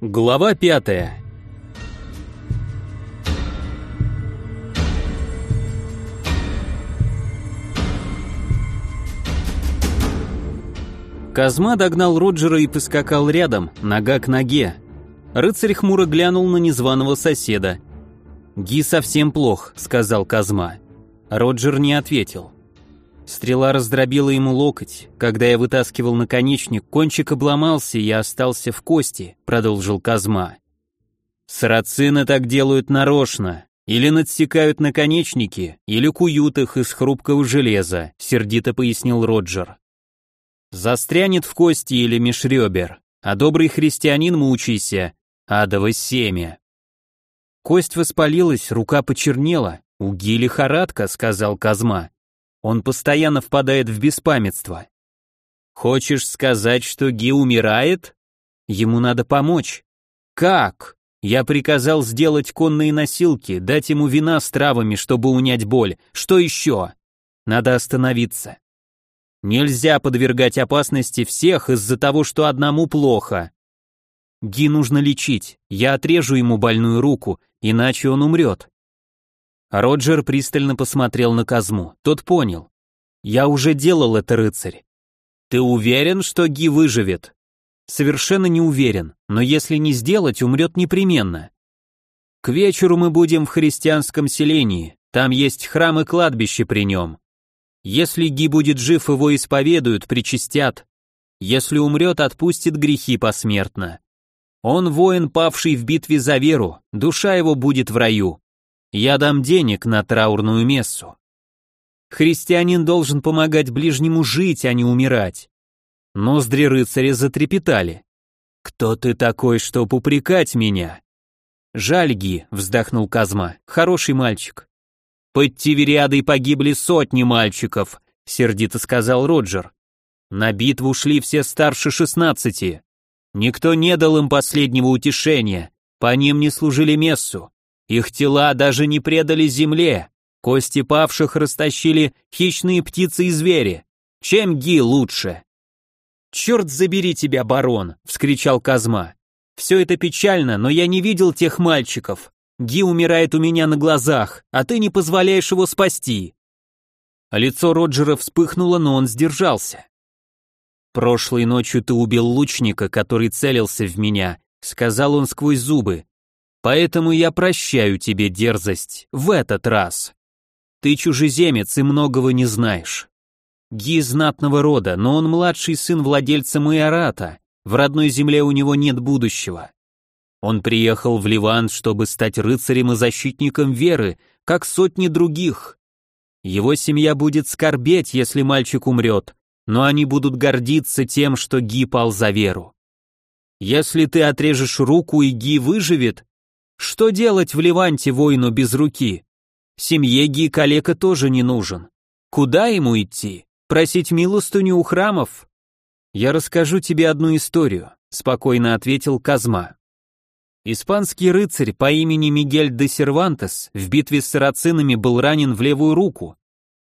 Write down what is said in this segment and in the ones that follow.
Глава пятая. Казма догнал Роджера и поскакал рядом, нога к ноге. Рыцарь хмуро глянул на незваного соседа. «Ги совсем плох», — сказал Казма. Роджер не ответил. Стрела раздробила ему локоть. Когда я вытаскивал наконечник, кончик обломался, и я остался в кости, продолжил Казма. Сарацины так делают нарочно. Или надсекают наконечники, или куют их из хрупкого железа, сердито пояснил Роджер. Застрянет в кости или межребер, а добрый христианин мучайся, адово семя. Кость воспалилась, рука почернела, у Ги лихорадка, сказал Казма. Он постоянно впадает в беспамятство. Хочешь сказать, что Ги умирает? Ему надо помочь. Как? Я приказал сделать конные носилки, дать ему вина с травами, чтобы унять боль. Что еще? Надо остановиться. Нельзя подвергать опасности всех из-за того, что одному плохо. Ги нужно лечить. Я отрежу ему больную руку, иначе он умрет. Роджер пристально посмотрел на Казму. Тот понял. «Я уже делал это, рыцарь». «Ты уверен, что Ги выживет?» «Совершенно не уверен, но если не сделать, умрет непременно». «К вечеру мы будем в христианском селении, там есть храм и кладбище при нем. Если Ги будет жив, его исповедуют, причастят. Если умрет, отпустит грехи посмертно. Он воин, павший в битве за веру, душа его будет в раю. Я дам денег на траурную мессу. Христианин должен помогать ближнему жить, а не умирать. Ноздри рыцаря затрепетали. «Кто ты такой, чтоб упрекать меня?» «Жаль, Ги», — вздохнул Казма, — «хороший мальчик». «Под Тивериадой погибли сотни мальчиков», — сердито сказал Роджер. «На битву шли все старше шестнадцати. Никто не дал им последнего утешения, по ним не служили мессу. Их тела даже не предали земле. Кости павших растащили хищные птицы и звери. Чем Ги лучше? «Черт забери тебя, барон!» — вскричал Казма. «Все это печально, но я не видел тех мальчиков. Ги умирает у меня на глазах, а ты не позволяешь его спасти». Лицо Роджера вспыхнуло, но он сдержался. «Прошлой ночью ты убил лучника, который целился в меня», — сказал он сквозь зубы. Поэтому я прощаю тебе дерзость в этот раз. Ты чужеземец и многого не знаешь. Ги знатного рода, но он младший сын владельца Майората. В родной земле у него нет будущего. Он приехал в Ливан, чтобы стать рыцарем и защитником веры, как сотни других. Его семья будет скорбеть, если мальчик умрет, но они будут гордиться тем, что Ги пал за веру. Если ты отрежешь руку и Ги выживет, что делать в Ливанте воину без руки? Семье Ги тоже не нужен. Куда ему идти? Просить милостыню у храмов? Я расскажу тебе одну историю, спокойно ответил Казма. Испанский рыцарь по имени Мигель де Сервантес в битве с сарацинами был ранен в левую руку.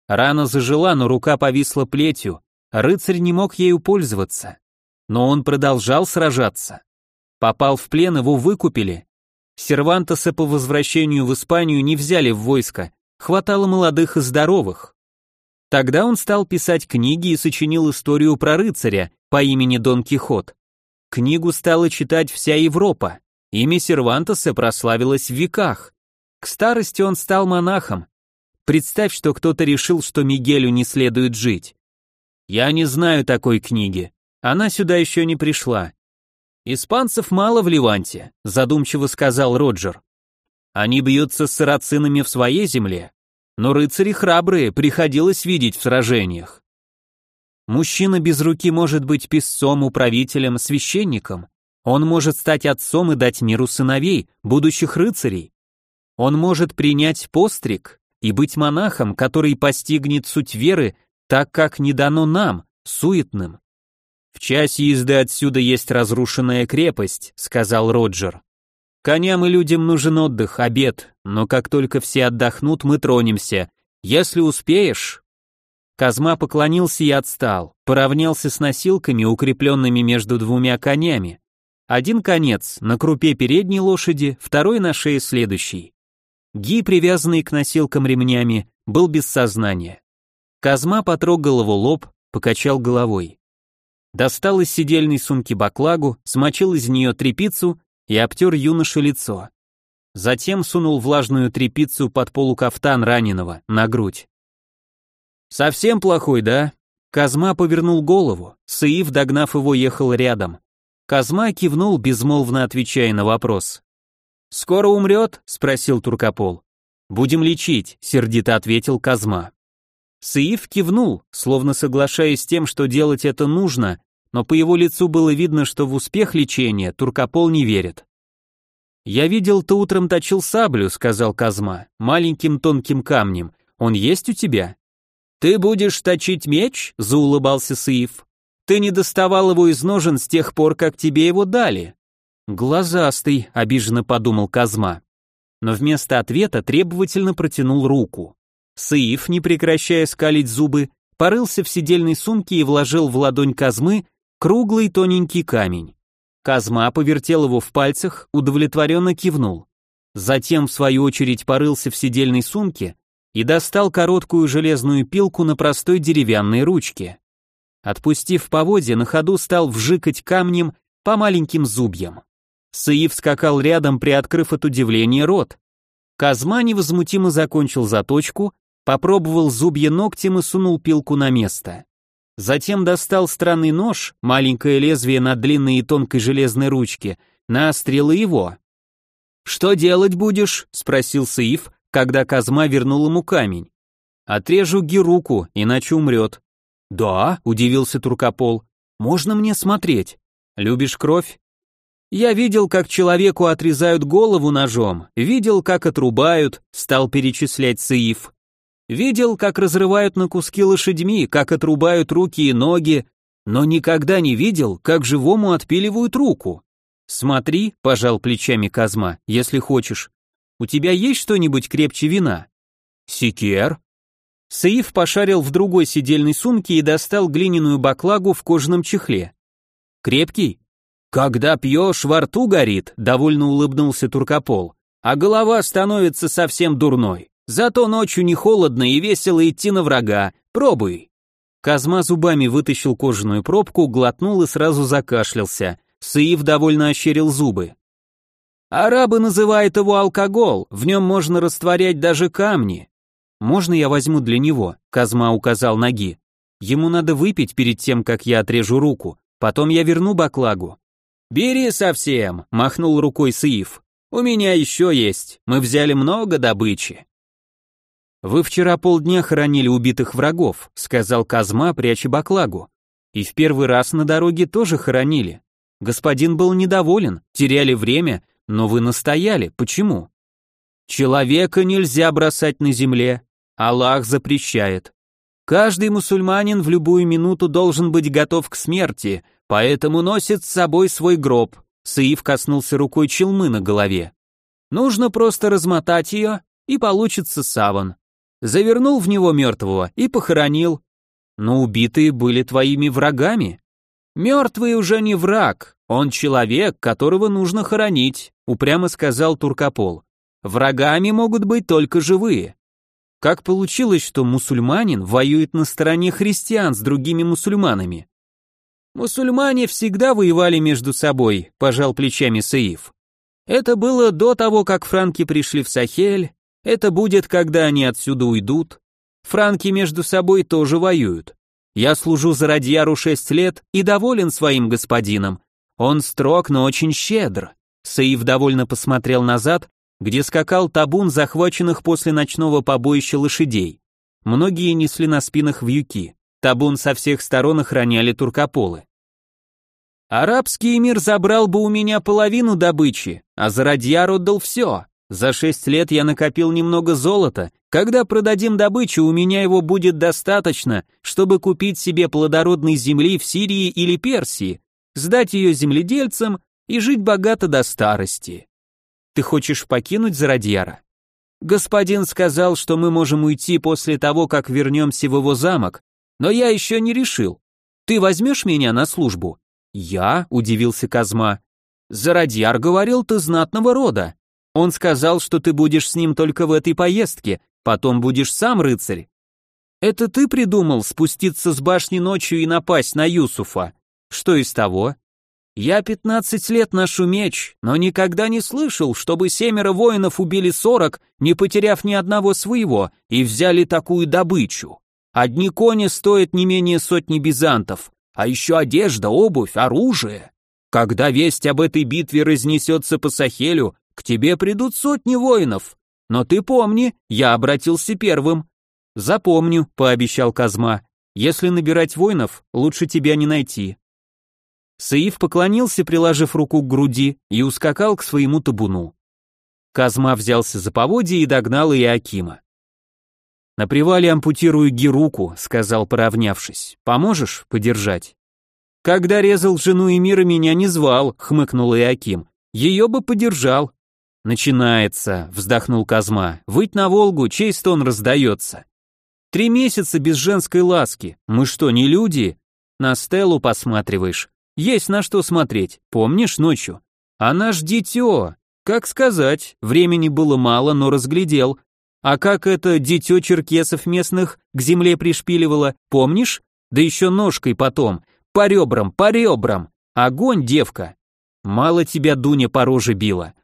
Рана зажила, но рука повисла плетью, рыцарь не мог ею пользоваться. Но он продолжал сражаться. Попал в плен, его выкупили, Сервантеса по возвращению в Испанию не взяли в войско, хватало молодых и здоровых. Тогда он стал писать книги и сочинил историю про рыцаря по имени Дон Кихот. Книгу стала читать вся Европа, имя Сервантеса прославилось в веках. К старости он стал монахом. Представь, что кто-то решил, что Мигелю не следует жить. Я не знаю такой книги. Она сюда еще не пришла. «Испанцев мало в Ливанте», — задумчиво сказал Роджер. «Они бьются с сарацинами в своей земле, но рыцари храбрые приходилось видеть в сражениях. Мужчина без руки может быть писцом, управителем, священником. Он может стать отцом и дать миру сыновей, будущих рыцарей. Он может принять постриг и быть монахом, который постигнет суть веры, так как не дано нам, суетным. «В час езды отсюда есть разрушенная крепость», — сказал Роджер. «Коням и людям нужен отдых, обед, но как только все отдохнут, мы тронемся. Если успеешь...» Казма поклонился и отстал, поравнялся с носилками, укрепленными между двумя конями. Один конец на крупе передней лошади, второй на шее следующий. Ги, привязанный к носилкам ремнями, был без сознания. Казма потрогал его лоб, покачал головой. Достал из сидельной сумки баклагу, смочил из нее трепицу и обтер юноше лицо. Затем сунул влажную трепицу под полукафтан раненого, на грудь. «Совсем плохой, да?» Казма повернул голову, Саив, догнав его, ехал рядом. Казма кивнул, безмолвно отвечая на вопрос. «Скоро умрет?» — спросил Туркопол. «Будем лечить», — сердито ответил Казма. Саиф кивнул, словно соглашаясь с тем, что делать это нужно, но по его лицу было видно, что в успех лечения Туркопол не верит. «Я видел, ты утром точил саблю», — сказал Казма, — «маленьким тонким камнем. Он есть у тебя?» «Ты будешь точить меч?» — заулыбался Саиф. Ты не доставал его из ножен с тех пор, как тебе его дали. Глазастый, обиженно подумал Казма. Но вместо ответа требовательно протянул руку. Саиф, не прекращая скалить зубы, порылся в сидельной сумке и вложил в ладонь Казмы круглый тоненький камень. Казма повертел его в пальцах, удовлетворенно кивнул. Затем, в свою очередь, порылся в сидельной сумке и достал короткую железную пилку на простой деревянной ручке. Отпустив поводья, на ходу стал вжикать камнем по маленьким зубьям. Саив скакал рядом, приоткрыв от удивления рот. Казма невозмутимо закончил заточку, попробовал зубья ногтем и сунул пилку на место. Затем достал странный нож, маленькое лезвие на длинной и тонкой железной ручке, наострил его. «Что делать будешь?» — спросил Саив, когда Казма вернул ему камень. «Отрежу Ги руку, иначе умрет», «Да», — удивился Туркопол, — «можно мне смотреть? Любишь кровь?» «Я видел, как человеку отрезают голову ножом, видел, как отрубают», — стал перечислять Саиф. «Видел, как разрывают на куски лошадьми, как отрубают руки и ноги, но никогда не видел, как живому отпиливают руку». «Смотри», — пожал плечами Казма, — «если хочешь. У тебя есть что-нибудь крепче вина?» «Секер», Саиф пошарил в другой сидельной сумке и достал глиняную баклагу в кожаном чехле. «Крепкий?» «Когда пьешь, во рту горит», — довольно улыбнулся Туркопол, «а голова становится совсем дурной. Зато ночью не холодно и весело идти на врага. Пробуй». Казма зубами вытащил кожаную пробку, глотнул и сразу закашлялся. Саиф довольно ощерил зубы. «Арабы называют его алкоголь, в нем можно растворять даже камни. «Можно я возьму для него?» — Казма указал ноги. «Ему надо выпить перед тем, как я отрежу руку. Потом я верну баклагу». «Бери совсем!» — махнул рукой Саиф. «У меня еще есть. Мы взяли много добычи». «Вы вчера полдня хоронили убитых врагов», — сказал Казма, пряча баклагу. «И в первый раз на дороге тоже хоронили. Господин был недоволен, теряли время, но вы настояли. Почему?» «Человека нельзя бросать на земле. Аллах запрещает. Каждый мусульманин в любую минуту должен быть готов к смерти, поэтому носит с собой свой гроб. Саиф коснулся рукой челмы на голове. Нужно просто размотать ее, и получится саван. Завернул в него мертвого и похоронил. Но убитые были твоими врагами. Мертвый уже не враг, он человек, которого нужно хоронить, упрямо сказал Туркопол. Врагами могут быть только живые. Как получилось, что мусульманин воюет на стороне христиан с другими мусульманами? Мусульмане всегда воевали между собой, пожал плечами Саиф. Это было до того, как франки пришли в Сахель, это будет, когда они отсюда уйдут. Франки между собой тоже воюют. Я служу за Радьяру шесть лет и доволен своим господином. Он строг, но очень щедр. Саиф довольно посмотрел назад где скакал табун захваченных после ночного побоища лошадей. Многие несли на спинах вьюки. Табун со всех сторон охраняли туркополы. Арабский мир забрал бы у меня половину добычи, а за Радьяр отдал все. За шесть лет я накопил немного золота. Когда продадим добычу, у меня его будет достаточно, чтобы купить себе плодородной земли в Сирии или Персии, сдать ее земледельцам и жить богато до старости. Ты хочешь покинуть Зародьяра? Господин сказал, что мы можем уйти после того, как вернемся в его замок, но я еще не решил. Ты возьмешь меня на службу? Я, удивился Казма. Зародьяр говорил, ты знатного рода. Он сказал, что ты будешь с ним только в этой поездке, потом будешь сам рыцарь. Это ты придумал спуститься с башни ночью и напасть на Юсуфа? Что из того? Я пятнадцать лет ношу меч, но никогда не слышал, чтобы семеро воинов убили сорок, не потеряв ни одного своего, и взяли такую добычу. Одни кони стоят не менее сотни бизантов, а еще одежда, обувь, оружие. Когда весть об этой битве разнесется по Сахелю, к тебе придут сотни воинов. Но ты помни, я обратился первым. Запомню, пообещал Казма. Если набирать воинов, лучше тебя не найти. Саиф поклонился, приложив руку к груди, и ускакал к своему табуну. Казма взялся за поводья и догнал Иакима. «На привале ампутирую Гируку», — сказал, поравнявшись. «Поможешь подержать?» «Когда резал жену Эмира, меня не звал», — хмыкнул Иаким. «Ее бы подержал». «Начинается», — вздохнул Казма. «Выть на Волгу, чей стон раздается?» «Три месяца без женской ласки. Мы что, не люди?» «На Стеллу посматриваешь. Есть на что смотреть, помнишь ночью? Она ж дитё. Как сказать, времени было мало, но разглядел. А как это дитё черкесов местных к земле пришпиливало, помнишь? Да еще ножкой потом. По ребрам, по ребрам. Огонь, девка. Мало тебя Дуня по роже била.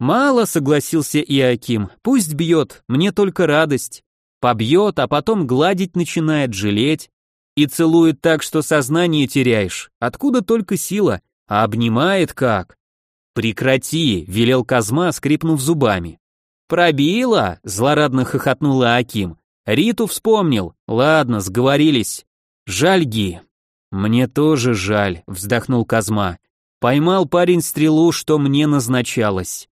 Мало, согласился Иаким. Пусть бьет, мне только радость. Побьет, а потом гладить начинает, жалеть. И целует так, что сознание теряешь. Откуда только сила? А обнимает как? Прекрати, велел Казма, скрипнув зубами. Пробила, злорадно хохотнула Аким. Риту вспомнил. Ладно, сговорились. Жаль Ги. Мне тоже жаль, вздохнул Казма. Поймал парень стрелу, что мне назначалось.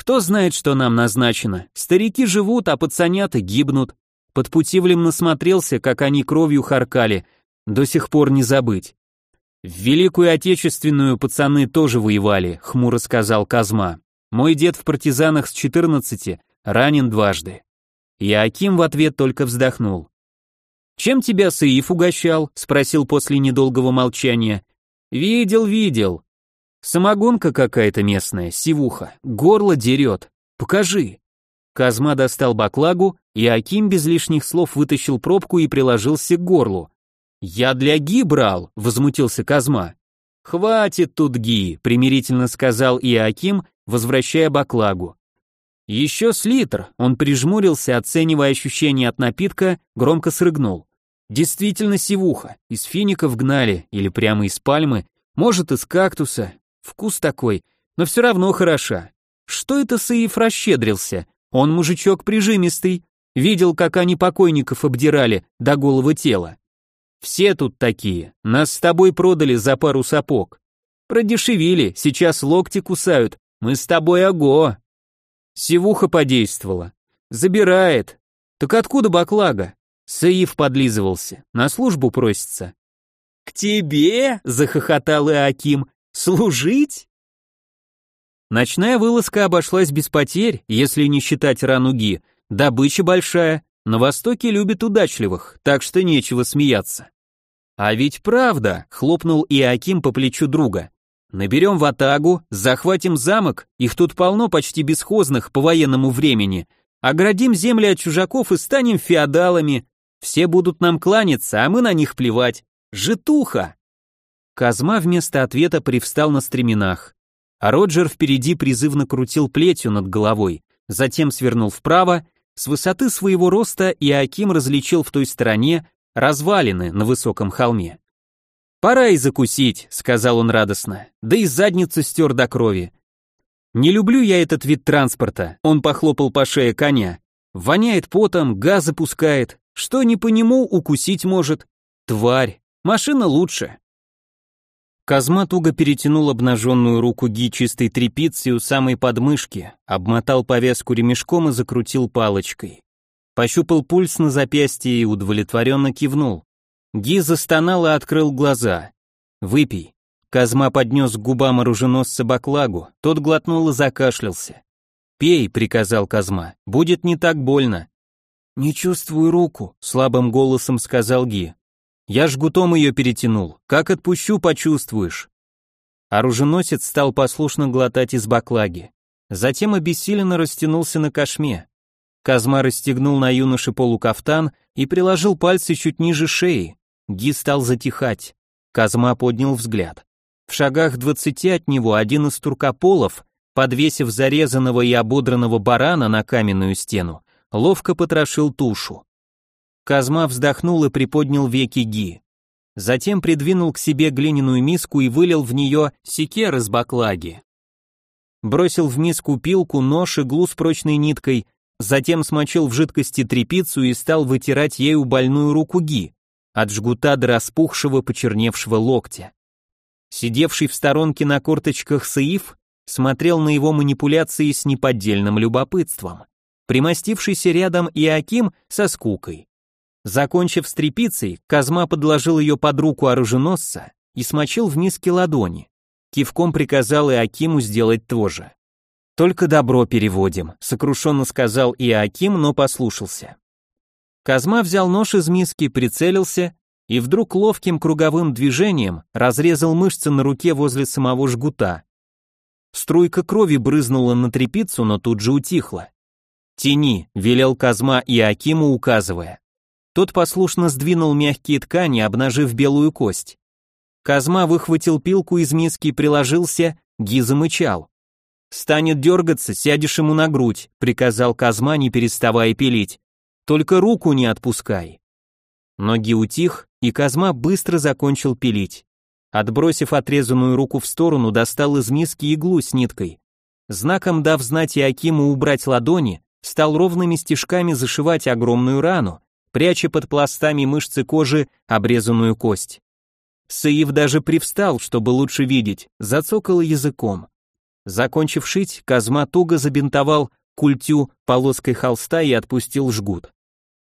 Кто знает, что нам назначено? Старики живут, а пацанята гибнут. Под Путивлем насмотрелся, как они кровью харкали, до сих пор не забыть. В Великую Отечественную пацаны тоже воевали, хмуро сказал Казма. Мой дед в партизанах с 14 ранен дважды. Я Аким в ответ только вздохнул. «Чем тебя Саиф угощал?» — спросил после недолгого молчания. «Видел, видел. Самогонка какая-то местная, сивуха, горло дерет. Покажи». Казма достал баклагу, и Аким без лишних слов вытащил пробку и приложился к горлу. «Я для Ги брал», — возмутился Казма. «Хватит тут Ги», — примирительно сказал Иаким, возвращая баклагу. «Еще с литр», — он прижмурился, оценивая ощущение от напитка, громко срыгнул. «Действительно сивуха, из фиников гнали, или прямо из пальмы, может, из кактуса, вкус такой, но все равно хороша. Что это Саиф расщедрился? Он мужичок прижимистый, видел, как они покойников обдирали до голого тела. Все тут такие, нас с тобой продали за пару сапог. Продешевили, сейчас локти кусают, мы с тобой ого. Севуха подействовала. Забирает. Так откуда баклага? Саиф подлизывался, на службу просится. К тебе, захохотал Иаким, служить? Ночная вылазка обошлась без потерь, если не считать рануги. Добыча большая, на Востоке любят удачливых, так что нечего смеяться. А ведь правда, хлопнул Иаким по плечу друга. Наберем в Атагу, захватим замок, их тут полно почти бесхозных по военному времени, оградим земли от чужаков и станем феодалами. Все будут нам кланяться, а мы на них плевать. Житуха. Казма вместо ответа привстал на стременах а Роджер впереди призывно крутил плетью над головой, затем свернул вправо, с высоты своего роста Иаким различил в той стороне развалины на высоком холме. «Пора и закусить», — сказал он радостно, да и задницу стер до крови. «Не люблю я этот вид транспорта», — он похлопал по шее коня. «Воняет потом, газы пускает, что не по нему укусить может. Тварь, машина лучше». Казма туго перетянул обнаженную руку Ги чистой тряпицей у самой подмышки, обмотал повязку ремешком и закрутил палочкой. Пощупал пульс на запястье и удовлетворенно кивнул. Ги застонал и открыл глаза. «Выпей». Казма поднес к губам оруженосца баклагу, тот глотнул и закашлялся. «Пей», — приказал Казма, — «будет не так больно». «Не чувствую руку», — слабым голосом сказал Ги. Я жгутом ее перетянул. Как отпущу, почувствуешь. Оруженосец стал послушно глотать из баклаги. Затем обессиленно растянулся на кошме. Казма расстегнул на юноше полукафтан и приложил пальцы чуть ниже шеи. Ги стал затихать. Казма поднял взгляд. В шагах двадцати от него один из туркополов, подвесив зарезанного и ободранного барана на каменную стену, ловко потрошил тушу. Казма вздохнул и приподнял веки Ги. Затем придвинул к себе глиняную миску и вылил в нее секер из баклаги. Бросил в миску пилку, нож, иглу с прочной ниткой, затем смочил в жидкости трепицу и стал вытирать ею больную руку Ги, от жгута до распухшего почерневшего локтя. Сидевший в сторонке на корточках Саиф смотрел на его манипуляции с неподдельным любопытством. Примостившийся рядом Иаким со скукой. Закончив с трепицей, Казма подложил ее под руку оруженосца и смочил в миске ладони. Кивком приказал Иакиму сделать то же. «Только добро переводим», — сокрушенно сказал Иаким, но послушался. Казма взял нож из миски, прицелился и вдруг ловким круговым движением разрезал мышцы на руке возле самого жгута. Струйка крови брызнула на трепицу, но тут же утихла. «Тяни», — велел Казма Иакиму, указывая. Тот послушно сдвинул мягкие ткани, обнажив белую кость. Казма выхватил пилку из миски и приложился, Ги замычал. «Станет дергаться, сядешь ему на грудь», — приказал Казма, не переставая пилить. «Только руку не отпускай». Ноги утих, и Казма быстро закончил пилить. Отбросив отрезанную руку в сторону, достал из миски иглу с ниткой. Знаком дав знать Иакиму убрать ладони, стал ровными стежками зашивать огромную рану, пряча под пластами мышцы кожи обрезанную кость. Саив даже привстал, чтобы лучше видеть, зацокал языком. Закончив шить, Казма туго забинтовал культю полоской холста и отпустил жгут.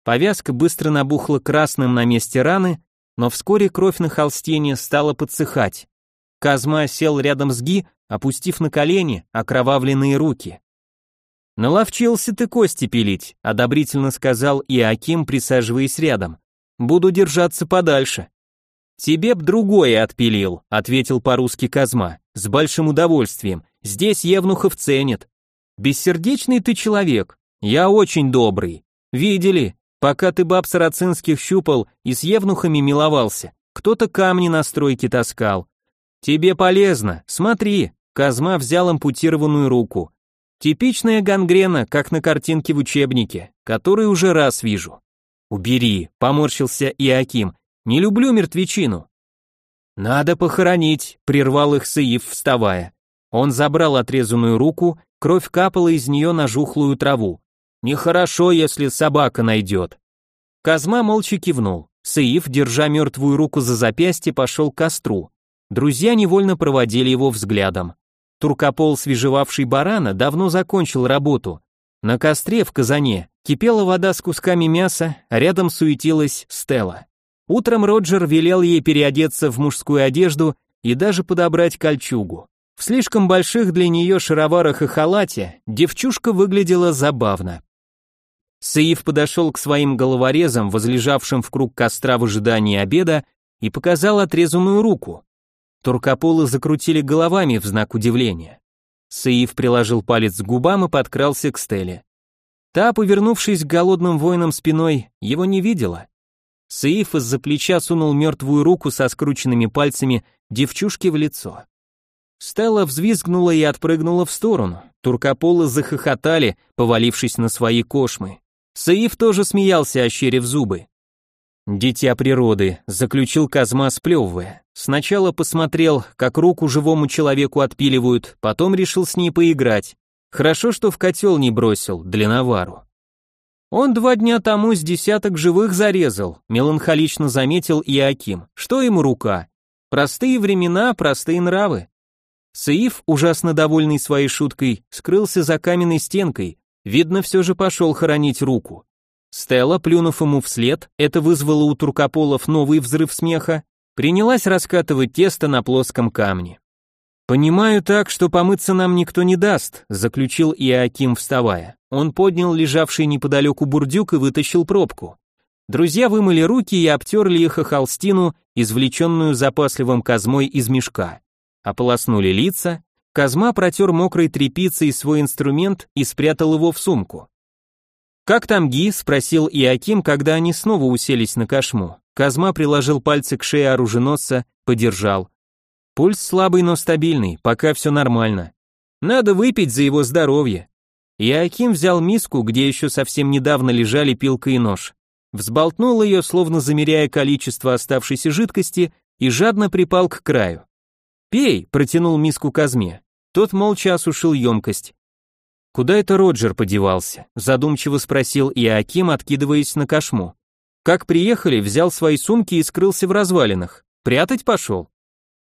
Повязка быстро набухла красным на месте раны, но вскоре кровь на холстине стала подсыхать. Казма сел рядом с Ги, опустив на колени окровавленные руки. «Наловчился ты кости пилить», — одобрительно сказал Иаким, присаживаясь рядом. «Буду держаться подальше». «Тебе б другое отпилил», — ответил по-русски Казма, «с большим удовольствием. Здесь Евнухов ценит. Бессердечный ты человек, я очень добрый. Видели, пока ты баб сарацинских щупал и с Евнухами миловался, кто-то камни на стройке таскал. Тебе полезно, смотри». Казма взял ампутированную руку. Типичная гангрена, как на картинке в учебнике, который уже раз вижу. Убери, поморщился Иаким. Не люблю мертвечину. Надо похоронить, прервал их Саиф, вставая. Он забрал отрезанную руку, кровь капала из нее на жухлую траву. Нехорошо, если собака найдет. Казма молча кивнул. Саиф, держа мертвую руку за запястье, пошел к костру. Друзья невольно проводили его взглядом. Туркопол, свежевавший барана, давно закончил работу. На костре в казане кипела вода с кусками мяса, а рядом суетилась Стелла. Утром Роджер велел ей переодеться в мужскую одежду и даже подобрать кольчугу. В слишком больших для нее шароварах и халате девчушка выглядела забавно. Саиф подошел к своим головорезам, возлежавшим в круг костра в ожидании обеда, и показал отрезанную руку. Туркополы закрутили головами в знак удивления. Саиф приложил палец к губам и подкрался к Стелле. Та, повернувшись к голодным воинам спиной, его не видела. Саиф из-за плеча сунул мертвую руку со скрученными пальцами девчушке в лицо. Стелла взвизгнула и отпрыгнула в сторону. Туркополы захохотали, повалившись на свои кошмы. Саиф тоже смеялся, ощерив зубы. «Дитя природы», — заключил Казма, сплевывая. Сначала посмотрел, как руку живому человеку отпиливают, потом решил с ней поиграть. Хорошо, что в котел не бросил, для навару. Он два дня тому с десяток живых зарезал, меланхолично заметил Иаким. Что ему рука? Простые времена, простые нравы. Саиф, ужасно довольный своей шуткой, скрылся за каменной стенкой, видно, все же пошел хоронить руку. Стелла, плюнув ему вслед, это вызвало у туркополов новый взрыв смеха, принялась раскатывать тесто на плоском камне. «Понимаю так, что помыться нам никто не даст», заключил Иоаким, вставая. Он поднял лежавший неподалеку бурдюк и вытащил пробку. Друзья вымыли руки и обтерли их о холстину, извлеченную запасливым Казмой из мешка. ополоснули лица, Казма протер мокрой тряпицей свой инструмент и спрятал его в сумку. «Как там Ги?» – спросил Иаким, когда они снова уселись на кошму. Казма приложил пальцы к шее оруженосца, подержал. Пульс слабый, но стабильный, пока все нормально. Надо выпить за его здоровье. Иаким взял миску, где еще совсем недавно лежали пилка и нож, взболтнул ее, словно замеряя количество оставшейся жидкости, и жадно припал к краю. «Пей», — протянул миску Казме. Тот молча осушил емкость. «Куда это Роджер подевался?» — задумчиво спросил Иоаким, откидываясь на кошму. «Как приехали, взял свои сумки и скрылся в развалинах. Прятать пошел?»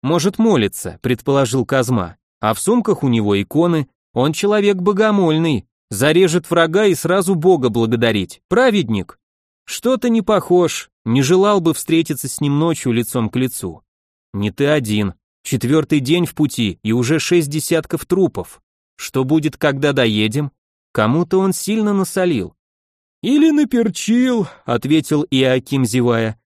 «Может, молится», — предположил Казма. «А в сумках у него иконы. Он человек богомольный. Зарежет врага и сразу Бога благодарить. Праведник». «Что-то не похож. Не желал бы встретиться с ним ночью лицом к лицу». «Не ты один. Четвертый день в пути и уже шесть десятков трупов. Что будет, когда доедем? Кому-то он сильно насолил. Или наперчил, ответил Иаким, зевая.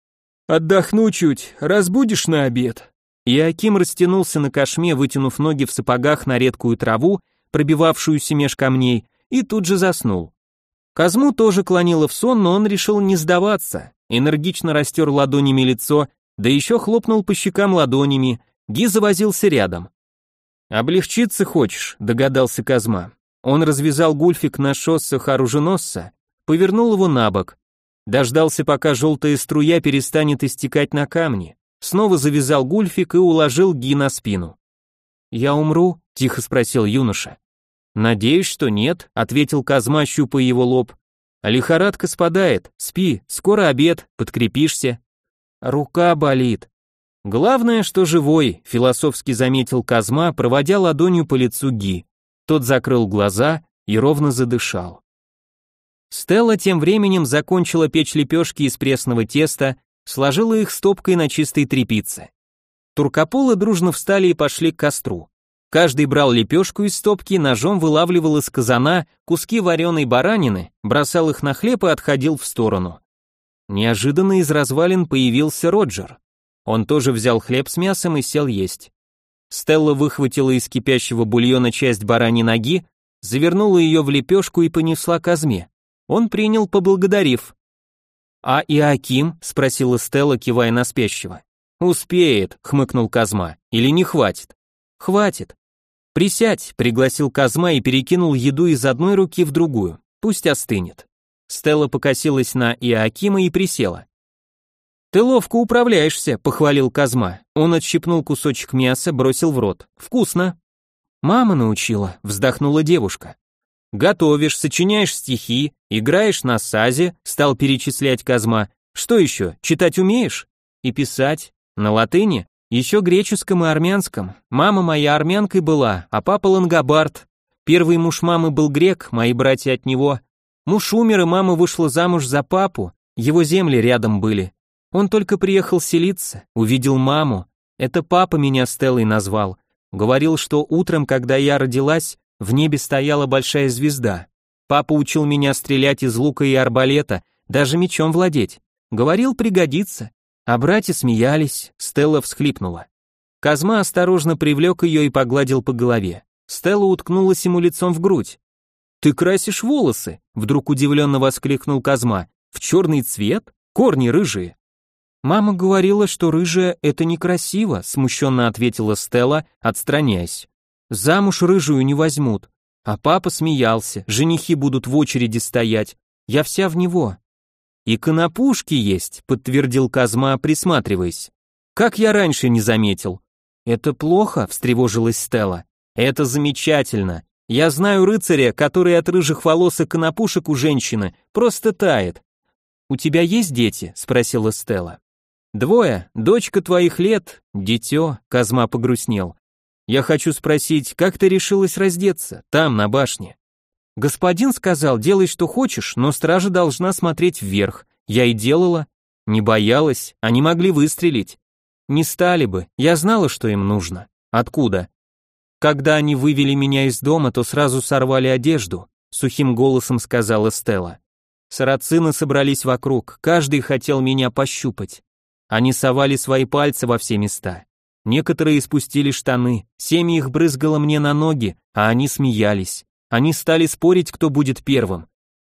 Отдохну чуть, разбудишь на обед. Иаким растянулся на кошме, вытянув ноги в сапогах на редкую траву, пробивавшуюся меж камней, и тут же заснул. Казму тоже клонило в сон, но он решил не сдаваться. Энергично растер ладонями лицо, да еще хлопнул по щекам ладонями, Ги завозился рядом. «Облегчиться хочешь», — догадался Казма. Он развязал гульфик на шоссах оруженосца, повернул его на бок, дождался, пока желтая струя перестанет истекать на камни, снова завязал гульфик и уложил Ги на спину. «Я умру?» — тихо спросил юноша. «Надеюсь, что нет», — ответил Казма, щупая его лоб. «Лихорадка спадает, спи, скоро обед, подкрепишься». «Рука болит», Главное, что живой, философски заметил Казма, проводя ладонью по лицу Ги. Тот закрыл глаза и ровно задышал. Стелла тем временем закончила печь лепешки из пресного теста, сложила их стопкой на чистой тряпице. Туркополы дружно встали и пошли к костру. Каждый брал лепешку из стопки, ножом вылавливал из казана куски вареной баранины, бросал их на хлеб и отходил в сторону. Неожиданно из развалин появился Роджер. Он тоже взял хлеб с мясом и сел есть. Стелла выхватила из кипящего бульона часть бараньей ноги, завернула ее в лепешку и понесла Казме. Он принял, поблагодарив. «А Иаким?» — спросила Стелла, кивая на спящего. «Успеет», — хмыкнул Казма. «Или не хватит?» «Хватит». «Присядь», — пригласил Казма и перекинул еду из одной руки в другую. «Пусть остынет». Стелла покосилась на Иакима и присела. «Ты ловко управляешься», — похвалил Казма. Он отщипнул кусочек мяса, бросил в рот. «Вкусно». «Мама научила», — вздохнула девушка. «Готовишь, сочиняешь стихи, играешь на сазе», — стал перечислять Казма. «Что еще, читать умеешь?» «И писать? На латыни? Еще греческом и армянском. Мама моя армянкой была, а папа лангобард. Первый муж мамы был грек, мои братья от него. Муж умер, и мама вышла замуж за папу, его земли рядом были. Он только приехал селиться, увидел маму. Это папа меня Стеллой назвал. Говорил, что утром, когда я родилась, в небе стояла большая звезда. Папа учил меня стрелять из лука и арбалета, даже мечом владеть. Говорил, пригодится. А братья смеялись, Стелла всхлипнула. Казма осторожно привлек ее и погладил по голове. Стелла уткнулась ему лицом в грудь. «Ты красишь волосы?» — вдруг удивленно воскликнул Казма. «В черный цвет? Корни рыжие». Мама говорила, что рыжая это некрасиво, смущенно ответила Стелла, отстраняясь. Замуж рыжую не возьмут. А папа смеялся, женихи будут в очереди стоять. Я вся в него. И конопушки есть, подтвердил Казма, присматриваясь. Как я раньше не заметил. Это плохо, встревожилась Стелла. Это замечательно. Я знаю рыцаря, который от рыжих волос и конопушек у женщины просто тает. У тебя есть дети? спросила Стелла. Двое, дочка твоих лет, дитё, Казма погрустнел. Я хочу спросить, как ты решилась раздеться, там, на башне? Господин сказал, делай что хочешь, но стража должна смотреть вверх. Я и делала. Не боялась, они могли выстрелить. Не стали бы, я знала, что им нужно. Откуда? Когда они вывели меня из дома, то сразу сорвали одежду, сухим голосом сказала Стелла. Сарацины собрались вокруг, каждый хотел меня пощупать. Они совали свои пальцы во все места. Некоторые спустили штаны, семя их брызгало мне на ноги, а они смеялись. Они стали спорить, кто будет первым.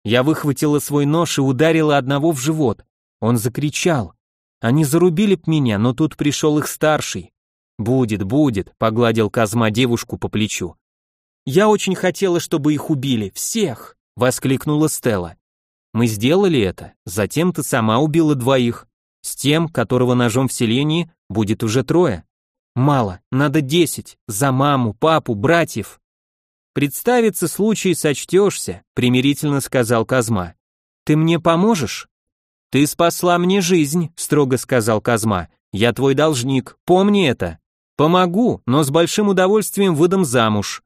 Я выхватила свой нож и ударила одного в живот. Он закричал. Они зарубили б меня, но тут пришел их старший. «Будет, будет», — погладил Казма девушку по плечу. «Я очень хотела, чтобы их убили, всех!» — воскликнула Стелла. «Мы сделали это, затем ты сама убила двоих. С тем, которого ножом в селении, будет уже трое. Мало, надо десять, за маму, папу, братьев». «Представится случай, сочтешься», — примирительно сказал Казма. «Ты мне поможешь?» «Ты спасла мне жизнь», — строго сказал Казма. «Я твой должник, помни это. Помогу, но с большим удовольствием выдам замуж».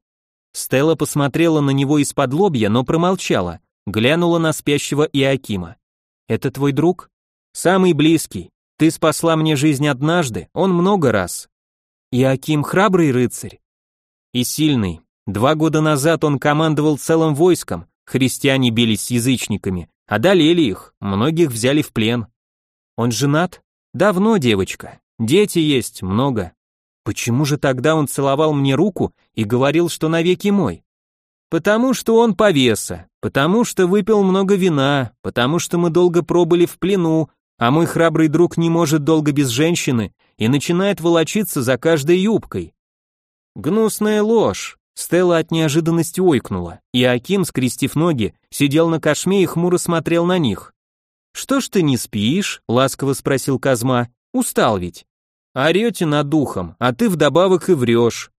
Стелла посмотрела на него из-под лобья, но промолчала, глянула на спящего Иакима. «Это твой друг?» «Самый близкий. Ты спасла мне жизнь однажды, он много раз». «Иаким храбрый рыцарь?» «И сильный. Два года назад он командовал целым войском, христиане бились с язычниками, Одолели их, многих взяли в плен. Он женат? Давно, девочка. Дети есть, много. Почему же тогда он целовал мне руку и говорил, что навеки мой? Потому что он повеса, потому что выпил много вина, потому что мы долго пробыли в плену, а мой храбрый друг не может долго без женщины и начинает волочиться за каждой юбкой. Гнусная ложь. Стелла от неожиданности ойкнула, и Аким, скрестив ноги, сидел на кошме и хмуро смотрел на них. «Что ж ты не спишь?» — ласково спросил Казма. «Устал ведь». «Орете над духом, а ты вдобавок и врешь».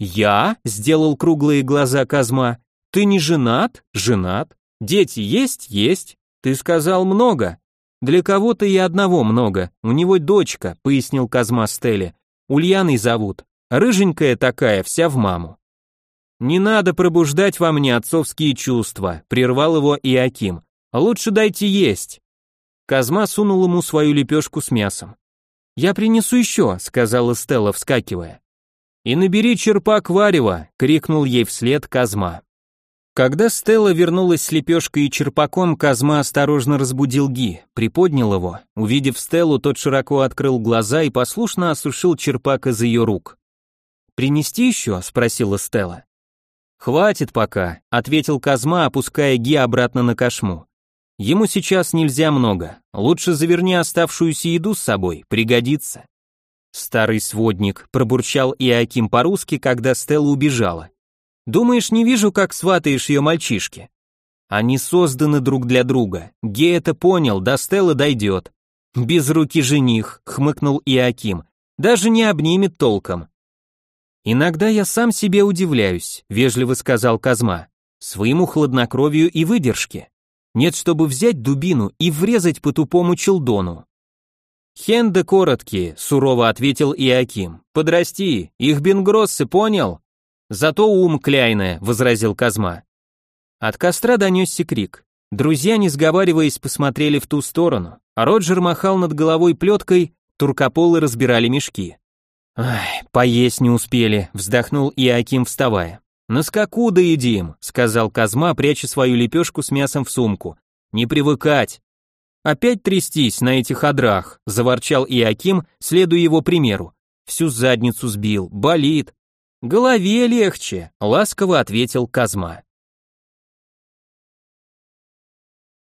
«Я?» — сделал круглые глаза Казма. «Ты не женат?» «Женат». «Дети есть?» «Есть». «Ты сказал много». «Для кого-то и одного много. У него дочка», — пояснил Казма Стелле. «Ульяной зовут. Рыженькая такая, вся в маму». «Не надо пробуждать во мне отцовские чувства», — прервал его Иаким. «Лучше дайте есть». Казма сунул ему свою лепешку с мясом. «Я принесу еще», — сказала Стелла, вскакивая. «И набери черпак варева», — крикнул ей вслед Казма. Когда Стелла вернулась с лепешкой и черпаком, Казма осторожно разбудил Ги, приподнял его. Увидев Стеллу, тот широко открыл глаза и послушно осушил черпак из ее рук. «Принести еще?» — спросила Стелла. «Хватит пока», — ответил Казма, опуская Ги обратно на кошму. «Ему сейчас нельзя много. Лучше заверни оставшуюся еду с собой, пригодится». Старый сводник пробурчал Иаким по-русски, когда Стелла убежала. «Думаешь, не вижу, как сватаешь ее мальчишки?» Они созданы друг для друга. Ге это понял, до Стеллы дойдет. «Без руки жених», — хмыкнул Иаким. «Даже не обнимет толком. «Иногда я сам себе удивляюсь», — вежливо сказал Казма, «своему хладнокровию и выдержке. Нет, чтобы взять дубину и врезать по тупому челдону». «Хенды короткие», — сурово ответил Иаким. «Подрасти, их бенгроссы, понял?» «Зато ум кляйная», — возразил Казма. От костра донесся крик. Друзья, не сговариваясь, посмотрели в ту сторону, Роджер махал над головой плеткой, туркополы разбирали мешки. «Ай, поесть не успели», — вздохнул Иаким, вставая. «На скаку доедим», — сказал Казма, пряча свою лепешку с мясом в сумку. «Не привыкать». «Опять трястись на этих одрах», — заворчал Иаким, следуя его примеру. «Всю задницу сбил, болит». «Голове легче», — ласково ответил Казма.